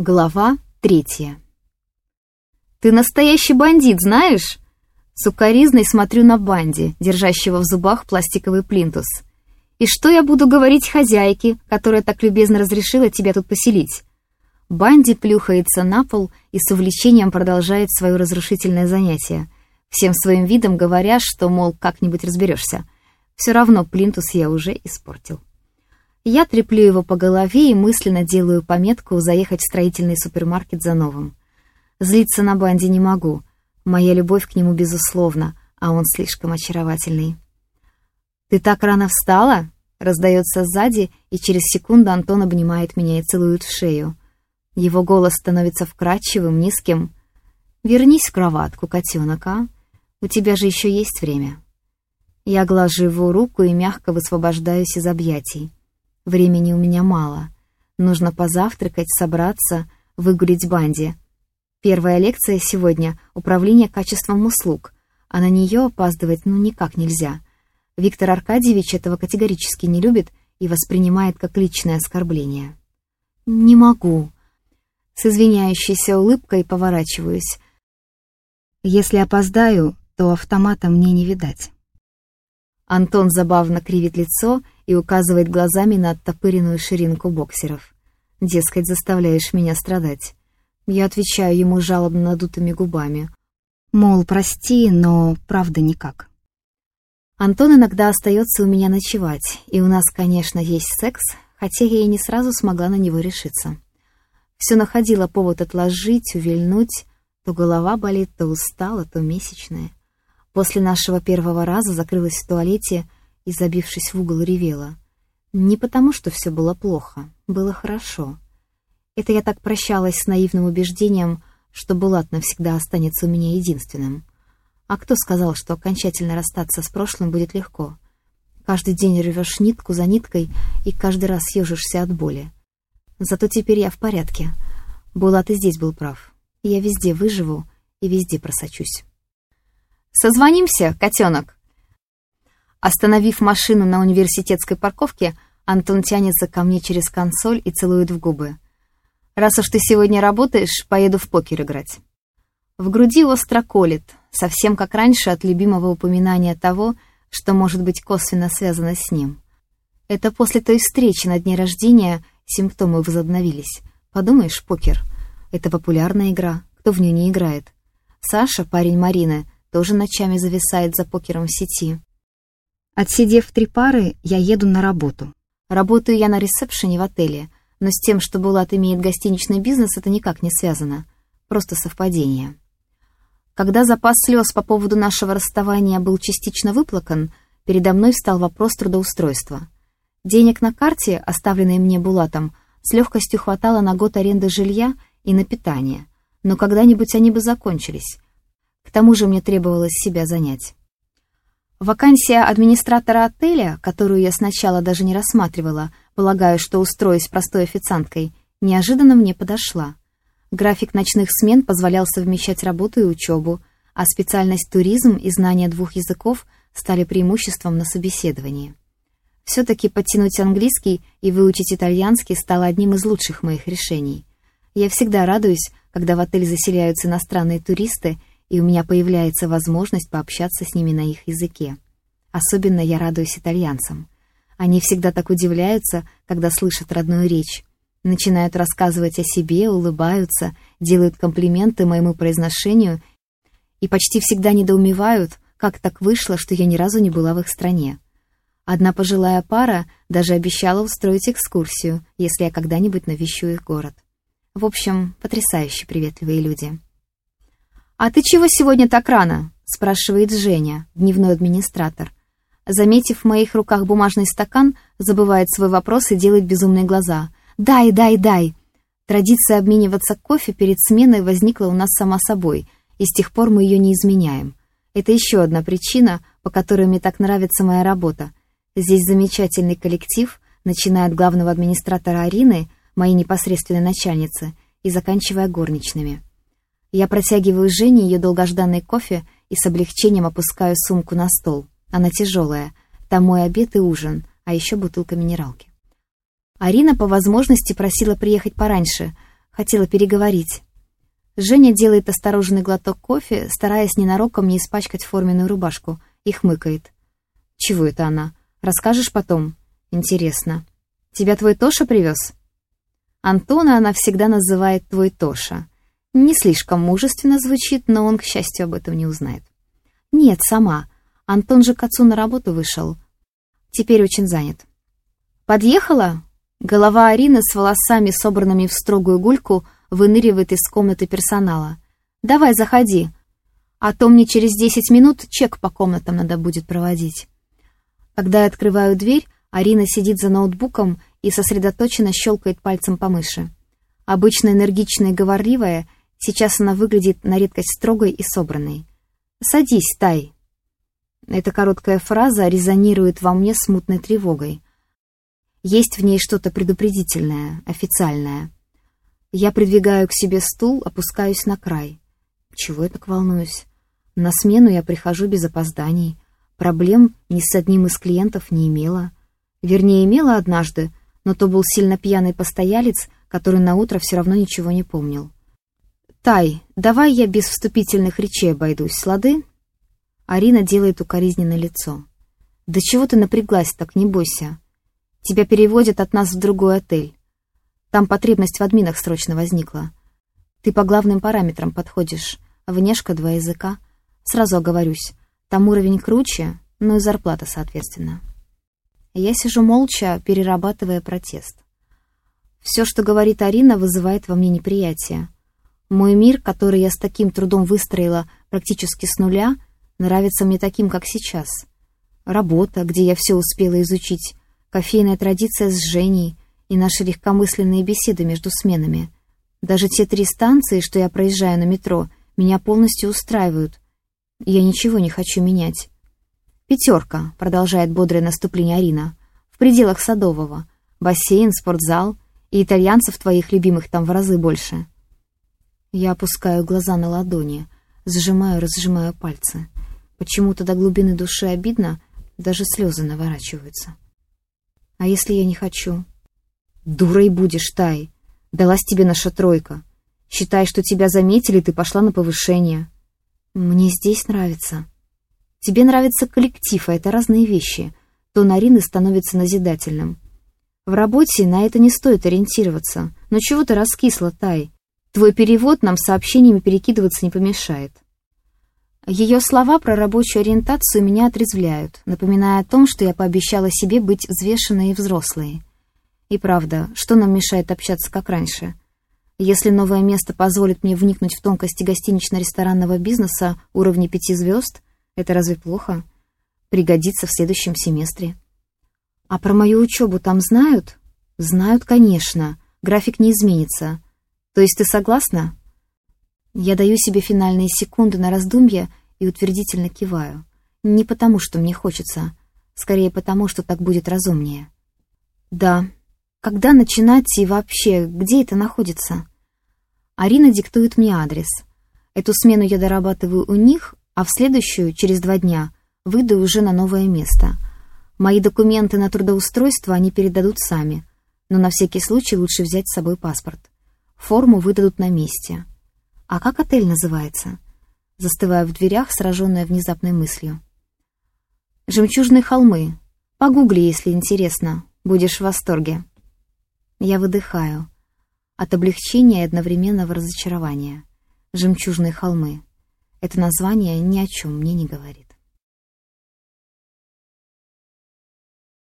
Глава третья. «Ты настоящий бандит, знаешь?» Сукаризной смотрю на Банди, держащего в зубах пластиковый плинтус. «И что я буду говорить хозяйке, которая так любезно разрешила тебя тут поселить?» Банди плюхается на пол и с увлечением продолжает свое разрушительное занятие, всем своим видом говоря, что, мол, как-нибудь разберешься. Все равно плинтус я уже испортил. Я треплю его по голове и мысленно делаю пометку заехать в строительный супермаркет за новым. Злиться на Банди не могу. Моя любовь к нему безусловна, а он слишком очаровательный. «Ты так рано встала?» — раздается сзади, и через секунду Антон обнимает меня и целует в шею. Его голос становится вкрадчивым, низким. «Вернись в кроватку, котенок, а? У тебя же еще есть время». Я глажу его руку и мягко высвобождаюсь из объятий. Времени у меня мало. Нужно позавтракать, собраться, выгулить банди. Первая лекция сегодня — управление качеством услуг, а на нее опаздывать ну никак нельзя. Виктор Аркадьевич этого категорически не любит и воспринимает как личное оскорбление. «Не могу». С извиняющейся улыбкой поворачиваюсь. Если опоздаю, то автомата мне не видать. Антон забавно кривит лицо и указывает глазами на оттопыренную ширинку боксеров. Дескать, заставляешь меня страдать. Я отвечаю ему жалобно надутыми губами. Мол, прости, но правда никак. Антон иногда остается у меня ночевать, и у нас, конечно, есть секс, хотя я и не сразу смогла на него решиться. Все находила повод отложить, увильнуть, то голова болит, то устала, то месячная. После нашего первого раза закрылась в туалете и, забившись в угол, ревела. Не потому, что все было плохо, было хорошо. Это я так прощалась с наивным убеждением, что Булат навсегда останется у меня единственным. А кто сказал, что окончательно расстаться с прошлым будет легко? Каждый день рвешь нитку за ниткой и каждый раз съежишься от боли. Зато теперь я в порядке. Булат и здесь был прав. Я везде выживу и везде просочусь. Созвонимся, котенок!» Остановив машину на университетской парковке, Антон тянется ко мне через консоль и целует в губы. «Раз уж ты сегодня работаешь, поеду в покер играть». В груди остро колет, совсем как раньше от любимого упоминания того, что может быть косвенно связано с ним. Это после той встречи на дне рождения симптомы возобновились. Подумаешь, покер. Это популярная игра, кто в нее не играет. Саша, парень Марины, тоже ночами зависает за покером в сети. Отсидев три пары, я еду на работу. Работаю я на ресепшене в отеле, но с тем, что Булат имеет гостиничный бизнес, это никак не связано. Просто совпадение. Когда запас слез по поводу нашего расставания был частично выплакан, передо мной встал вопрос трудоустройства. Денег на карте, оставленной мне Булатом, с легкостью хватало на год аренды жилья и на питание. Но когда-нибудь они бы закончились, к тому же мне требовалось себя занять. Вакансия администратора отеля, которую я сначала даже не рассматривала, полагая, что устроюсь простой официанткой, неожиданно мне подошла. График ночных смен позволял совмещать работу и учебу, а специальность туризм и знание двух языков стали преимуществом на собеседовании. Все-таки подтянуть английский и выучить итальянский стало одним из лучших моих решений. Я всегда радуюсь, когда в отель заселяются иностранные туристы и у меня появляется возможность пообщаться с ними на их языке. Особенно я радуюсь итальянцам. Они всегда так удивляются, когда слышат родную речь. Начинают рассказывать о себе, улыбаются, делают комплименты моему произношению и почти всегда недоумевают, как так вышло, что я ни разу не была в их стране. Одна пожилая пара даже обещала устроить экскурсию, если я когда-нибудь навещу их город. В общем, потрясающе приветливые люди. «А ты чего сегодня так рано?» — спрашивает Женя, дневной администратор. Заметив в моих руках бумажный стакан, забывает свой вопрос и делает безумные глаза. «Дай, дай, дай!» Традиция обмениваться кофе перед сменой возникла у нас сама собой, и с тех пор мы ее не изменяем. Это еще одна причина, по которой мне так нравится моя работа. Здесь замечательный коллектив, начиная от главного администратора Арины, моей непосредственной начальницы, и заканчивая горничными. Я протягиваю Жене ее долгожданный кофе и с облегчением опускаю сумку на стол. Она тяжелая. Там мой обед и ужин, а еще бутылка минералки. Арина по возможности просила приехать пораньше, Хотела переговорить. Женя делает осторожный глоток кофе, стараясь ненароком не испачкать форменную рубашку, и хмыкает. «Чего это она? Расскажешь потом? Интересно. Тебя твой Тоша привез?» Антона она всегда называет «твой Тоша». Не слишком мужественно звучит, но он, к счастью, об этом не узнает. «Нет, сама. Антон же к отцу на работу вышел. Теперь очень занят». «Подъехала?» Голова Арины с волосами, собранными в строгую гульку, выныривает из комнаты персонала. «Давай, заходи, а то мне через десять минут чек по комнатам надо будет проводить». Когда я открываю дверь, Арина сидит за ноутбуком и сосредоточенно щелкает пальцем по мыши. Обычно энергичная и говорливая, сейчас она выглядит на редкость строгой и собранной. «Садись, Тай». Эта короткая фраза резонирует во мне смутной тревогой. Есть в ней что-то предупредительное, официальное. Я придвигаю к себе стул, опускаюсь на край. Чего я так волнуюсь? На смену я прихожу без опозданий. Проблем ни с одним из клиентов не имела. Вернее, имела однажды, но то был сильно пьяный постоялец, который на утро все равно ничего не помнил. «Тай, давай я без вступительных речей обойдусь, лады?» Арина делает укоризненное лицо. «Да чего ты напряглась так, не бойся. Тебя переводят от нас в другой отель. Там потребность в админах срочно возникла. Ты по главным параметрам подходишь. Внешка, два языка. Сразу оговорюсь. Там уровень круче, но и зарплата соответственно. Я сижу молча, перерабатывая протест. Все, что говорит Арина, вызывает во мне неприятие. Мой мир, который я с таким трудом выстроила практически с нуля, нравится мне таким, как сейчас. Работа, где я все успела изучить, кофейная традиция с Женей — и наши легкомысленные беседы между сменами. Даже те три станции, что я проезжаю на метро, меня полностью устраивают. Я ничего не хочу менять. «Пятерка», — продолжает бодрое наступление Арина, — «в пределах Садового. Бассейн, спортзал, и итальянцев твоих любимых там в разы больше». Я опускаю глаза на ладони, сжимаю, разжимаю пальцы. Почему-то до глубины души обидно, даже слезы наворачиваются. А если я не хочу? «Дурой будешь, Тай. Далась тебе наша тройка. Считай, что тебя заметили, ты пошла на повышение». «Мне здесь нравится». «Тебе нравится коллектив, а это разные вещи». Тон Арины становится назидательным. «В работе на это не стоит ориентироваться. Но чего ты раскисла, Тай? Твой перевод нам сообщениями перекидываться не помешает». Ее слова про рабочую ориентацию меня отрезвляют, напоминая о том, что я пообещала себе быть взвешенной и взрослой. И правда, что нам мешает общаться как раньше? Если новое место позволит мне вникнуть в тонкости гостинично-ресторанного бизнеса уровня пяти звезд, это разве плохо? Пригодится в следующем семестре. А про мою учебу там знают? Знают, конечно. График не изменится. То есть ты согласна? Я даю себе финальные секунды на раздумье и утвердительно киваю. Не потому, что мне хочется, скорее потому, что так будет разумнее. Да, когда начинать и вообще, где это находится? Арина диктует мне адрес. Эту смену я дорабатываю у них, а в следующую, через два дня, выйду уже на новое место. Мои документы на трудоустройство они передадут сами, но на всякий случай лучше взять с собой паспорт. Форму выдадут на месте. А как отель называется? Застываю в дверях, сраженная внезапной мыслью. «Жемчужные холмы. Погугли, если интересно. Будешь в восторге». Я выдыхаю. От облегчения и одновременного разочарования. «Жемчужные холмы». Это название ни о чем мне не говорит.